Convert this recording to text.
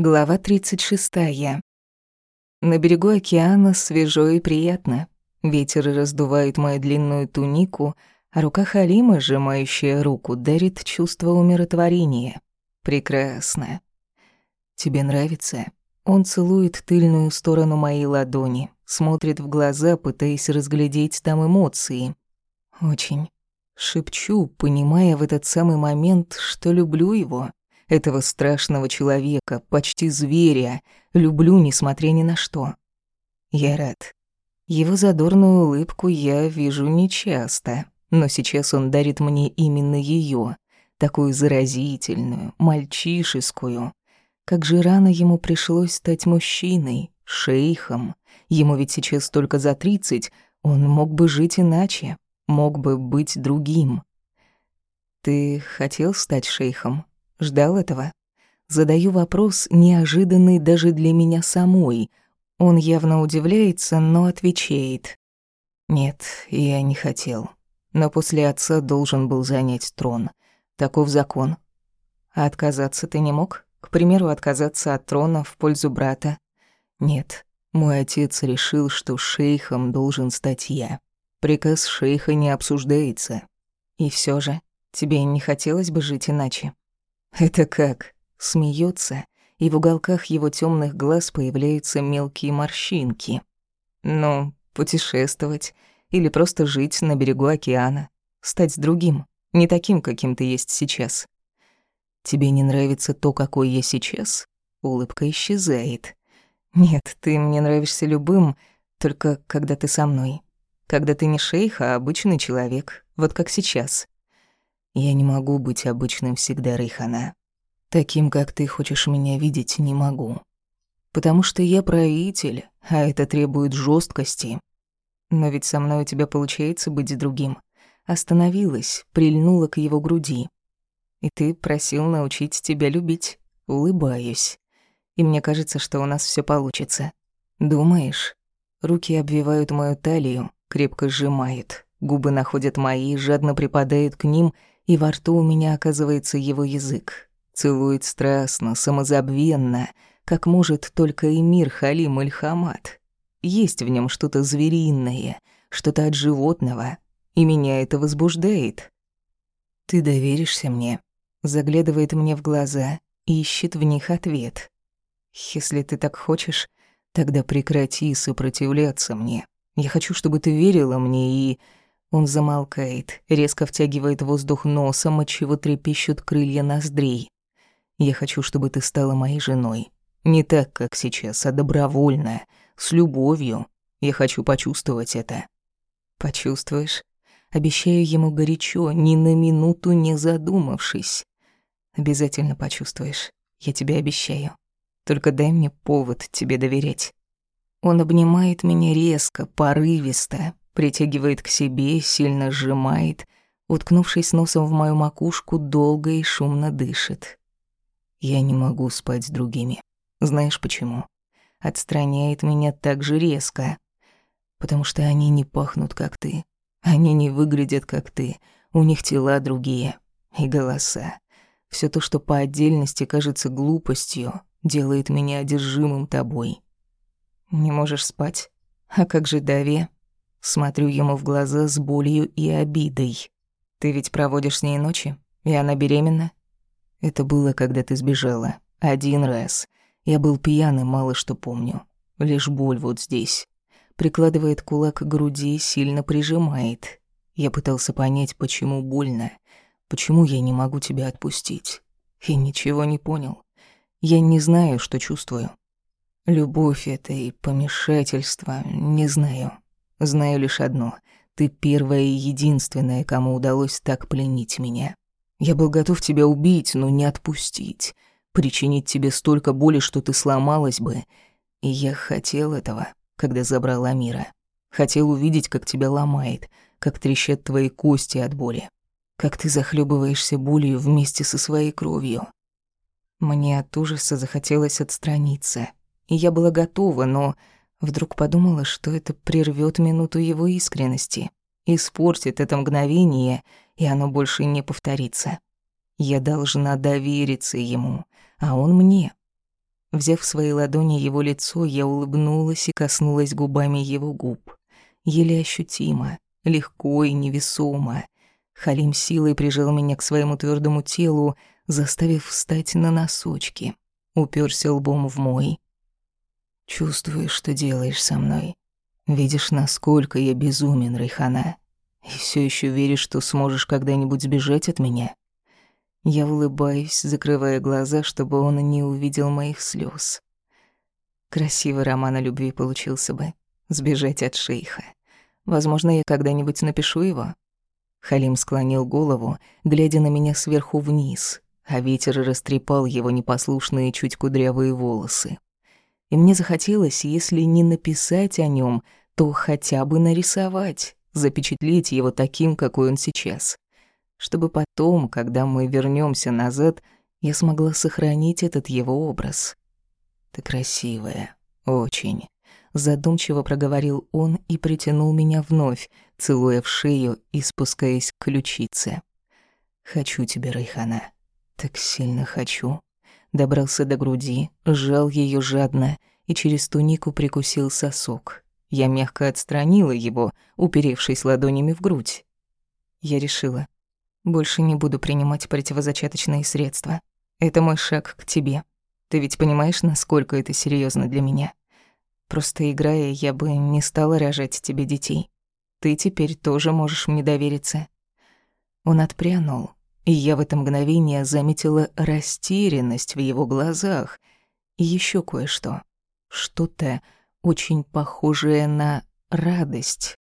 Глава 36. На берегу океана свежо и приятно. Ветер раздувает мою длинную тунику, а рука Халима, сжимающая руку, дарит чувство умиротворения. Прекрасно. Тебе нравится? Он целует тыльную сторону моей ладони, смотрит в глаза, пытаясь разглядеть там эмоции. Очень. Шепчу, понимая в этот самый момент, что люблю его этого страшного человека, почти зверя, люблю, несмотря ни на что. Я рад. Его задорную улыбку я вижу нечасто, но сейчас он дарит мне именно ее, такую заразительную, мальчишескую. Как же рано ему пришлось стать мужчиной, шейхом. Ему ведь сейчас только за тридцать, он мог бы жить иначе, мог бы быть другим. Ты хотел стать шейхом? Ждал этого? Задаю вопрос, неожиданный даже для меня самой. Он явно удивляется, но отвечает. Нет, я не хотел. Но после отца должен был занять трон. Таков закон. А отказаться ты не мог? К примеру, отказаться от трона в пользу брата? Нет, мой отец решил, что шейхом должен стать я. Приказ шейха не обсуждается. И все же, тебе не хотелось бы жить иначе? «Это как?» Смеется, и в уголках его темных глаз появляются мелкие морщинки. «Ну, путешествовать или просто жить на берегу океана, стать другим, не таким, каким ты есть сейчас. Тебе не нравится то, какой я сейчас?» Улыбка исчезает. «Нет, ты мне нравишься любым, только когда ты со мной. Когда ты не шейх, а обычный человек, вот как сейчас. Я не могу быть обычным всегда, Рейхана. Таким, как ты хочешь меня видеть, не могу. Потому что я правитель, а это требует жесткости. Но ведь со мной у тебя получается быть другим. Остановилась, прильнула к его груди. И ты просил научить тебя любить. Улыбаюсь. И мне кажется, что у нас все получится. Думаешь? Руки обвивают мою талию, крепко сжимают. Губы находят мои, жадно припадают к ним — и во рту у меня оказывается его язык. Целует страстно, самозабвенно, как может только Эмир Халим Эльхамат. Есть в нем что-то звериное, что-то от животного, и меня это возбуждает. «Ты доверишься мне?» Заглядывает мне в глаза и ищет в них ответ. «Если ты так хочешь, тогда прекрати сопротивляться мне. Я хочу, чтобы ты верила мне и...» Он замолкает, резко втягивает воздух носом, отчего трепещут крылья ноздрей. «Я хочу, чтобы ты стала моей женой. Не так, как сейчас, а добровольно, с любовью. Я хочу почувствовать это». «Почувствуешь?» Обещаю ему горячо, ни на минуту не задумавшись. «Обязательно почувствуешь. Я тебе обещаю. Только дай мне повод тебе доверять». Он обнимает меня резко, порывисто, притягивает к себе, сильно сжимает, уткнувшись носом в мою макушку, долго и шумно дышит. Я не могу спать с другими. Знаешь почему? Отстраняет меня так же резко. Потому что они не пахнут, как ты. Они не выглядят, как ты. У них тела другие. И голоса. Все то, что по отдельности кажется глупостью, делает меня одержимым тобой. Не можешь спать? А как же Даве? Смотрю ему в глаза с болью и обидой. «Ты ведь проводишь с ней ночи? И она беременна?» «Это было, когда ты сбежала. Один раз. Я был пьяный, мало что помню. Лишь боль вот здесь». Прикладывает кулак к груди, сильно прижимает. Я пытался понять, почему больно. Почему я не могу тебя отпустить. И ничего не понял. Я не знаю, что чувствую. Любовь это и помешательство, не знаю. Знаю лишь одно. Ты первая и единственная, кому удалось так пленить меня. Я был готов тебя убить, но не отпустить. Причинить тебе столько боли, что ты сломалась бы. И я хотел этого, когда забрал Амира. Хотел увидеть, как тебя ломает, как трещат твои кости от боли. Как ты захлебываешься болью вместе со своей кровью. Мне от ужаса захотелось отстраниться. И я была готова, но Вдруг подумала, что это прервет минуту его искренности, испортит это мгновение, и оно больше не повторится. Я должна довериться ему, а он мне. Взяв в свои ладони его лицо, я улыбнулась и коснулась губами его губ. Еле ощутимо, легко и невесомо. Халим силой прижал меня к своему твердому телу, заставив встать на носочки. Уперся лбом в мой. «Чувствуешь, что делаешь со мной. Видишь, насколько я безумен, Райхана. И все еще веришь, что сможешь когда-нибудь сбежать от меня?» Я улыбаюсь, закрывая глаза, чтобы он не увидел моих слез. Красивый роман о любви получился бы. Сбежать от шейха. Возможно, я когда-нибудь напишу его. Халим склонил голову, глядя на меня сверху вниз, а ветер растрепал его непослушные чуть кудрявые волосы. И мне захотелось, если не написать о нем, то хотя бы нарисовать, запечатлеть его таким, какой он сейчас чтобы потом, когда мы вернемся назад, я смогла сохранить этот его образ. «Ты красивая, очень», — задумчиво проговорил он и притянул меня вновь, целуя в шею и спускаясь к ключице. «Хочу тебя, Райхана, так сильно хочу». Добрался до груди, сжал ее жадно и через тунику прикусил сосок. Я мягко отстранила его, уперевшись ладонями в грудь. Я решила, больше не буду принимать противозачаточные средства. Это мой шаг к тебе. Ты ведь понимаешь, насколько это серьезно для меня? Просто играя, я бы не стала рожать тебе детей. Ты теперь тоже можешь мне довериться». Он отпрянул, и я в это мгновение заметила растерянность в его глазах и еще кое-что. Что-то очень похожее на радость